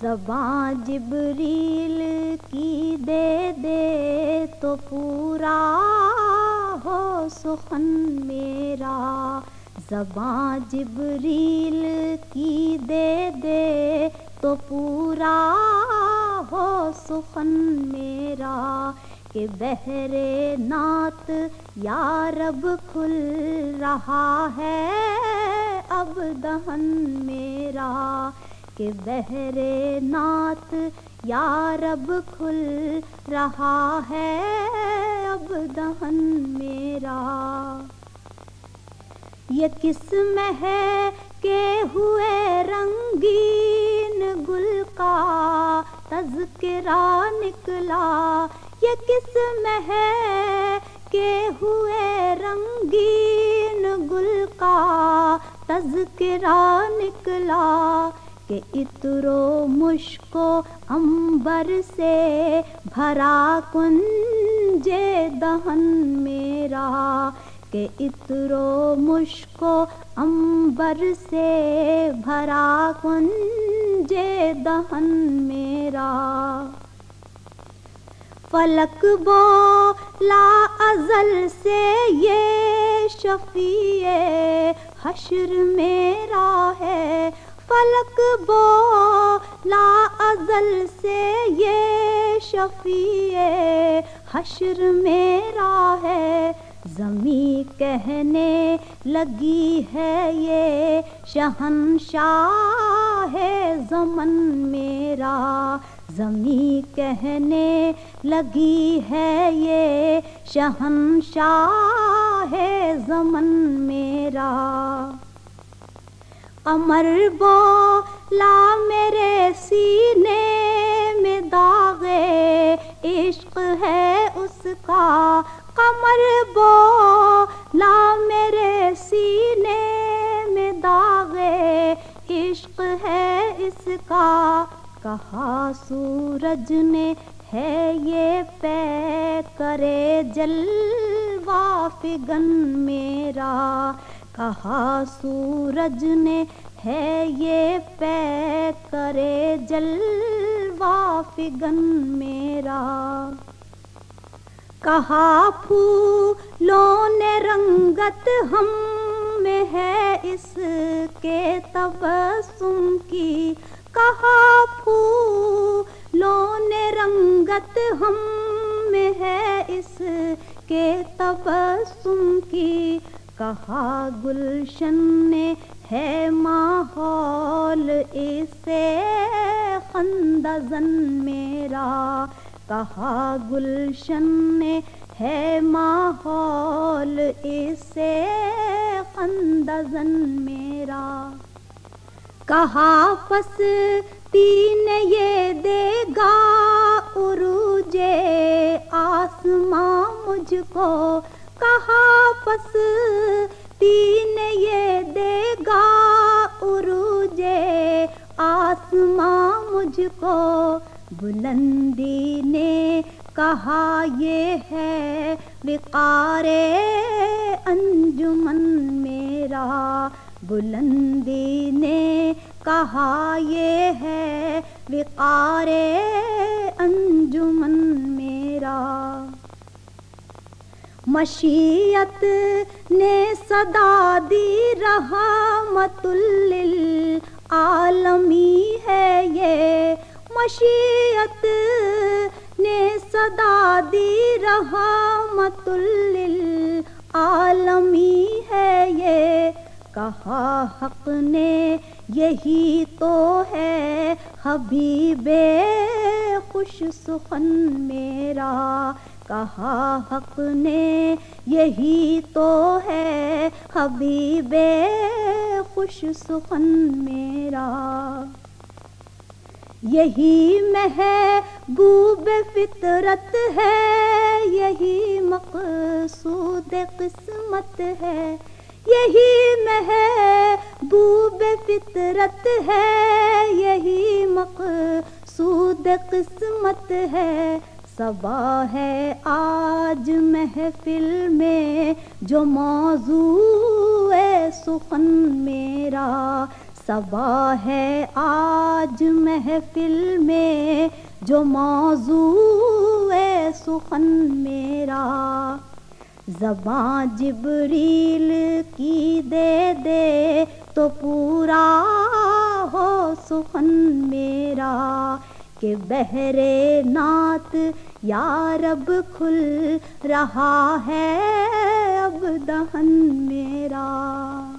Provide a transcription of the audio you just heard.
زباں جبریل کی دے دے تو پورا ہو سخن میرا۔ زباں جبریل کی دے دے تو پورا ہو سخن میرا۔ کہ بہر نعت یا رب کھل رہا ہے اب دہن میرا۔ کہ بہر نعت یا رب کھل رہا ہے اب دہن میرا۔ یہ کس میں ہے کہ ہوئے رنگین گل کا تذکرہ نکلا۔ یہ کس میں ہے کہ ہوئے رنگین گل کا تذکرہ نکلا۔ کہ اترو مشکو امبر سے، بھرا کنجے دہن میرا۔ کہ اترو مشکو امبر سے، بھرا کنجے دہن میرا۔ فلک بو لا ازل سے یہ شفیع حشر میرا ہے۔ فلک بو لا ازل سے یہ شفیع حشر میرا ہے۔ زمیں کہنے لگی ہے یہ شہنشاہ ہے زمن میرا۔ زمیں کہنے لگی ہے یہ شہنشاہ ہے زمن میرا۔ قمر بولا میرے سینے میں داغے عشق ہے اس کا۔ قمر بولا میرے سینے میں داغے عشق ہے اس کا۔ کہا سورج نے ہے یہ پے کرے جلوہ فگن میرا۔ کہا سورج نے ہے یہ پے کرے جلوہ فگن میرا؟ کہا پھولوں نے رنگت ہم میں ہے اس کے تبسم کی؟ کہا پھولوں نے رنگت ہم میں ہے اس کے تبسم کی؟ کہا گلشن نے ہے ماحول، اسے خندزن میرا۔ کہا گلشن نے ہے ماحول، اسے خندزن میرا۔ کہا پس تین یہ دے گا عروج آسماں مجھ کو۔ کہا پس مجھ کو بلندی نے کہا یہ ہے، وقار انجمن میرا۔ بلندی نے کہا یہ ہے، وقار انجمن میرا۔ مشیت نے صدا دی رحمت للعالمی ہے یہ مشیت نے صدا دی رحمت للعالمی ہے یہ کہا حق نے یہی تو ہے، حبیب خوش سخن میرا، کہا حق نے یہی تو ہے، حبیب خوش سخن میرا۔ یہی محبوب فطرت ہے، یہی مقصود قسمت ہے۔ یہی محبوب فطرت ہے، یہی مقصود قسمت ہے۔ صبا ہے آج محفل میں جو موضوع ہے سخن میرا سبا ہے آج محفل میں جو موضوع ہے سخن میرا۔ زباں جبریل کی دے دے تو پورا ہو سخن میرا۔ کہ بہرے نعت یا رب کھل رہا ہے اب دہن میرا۔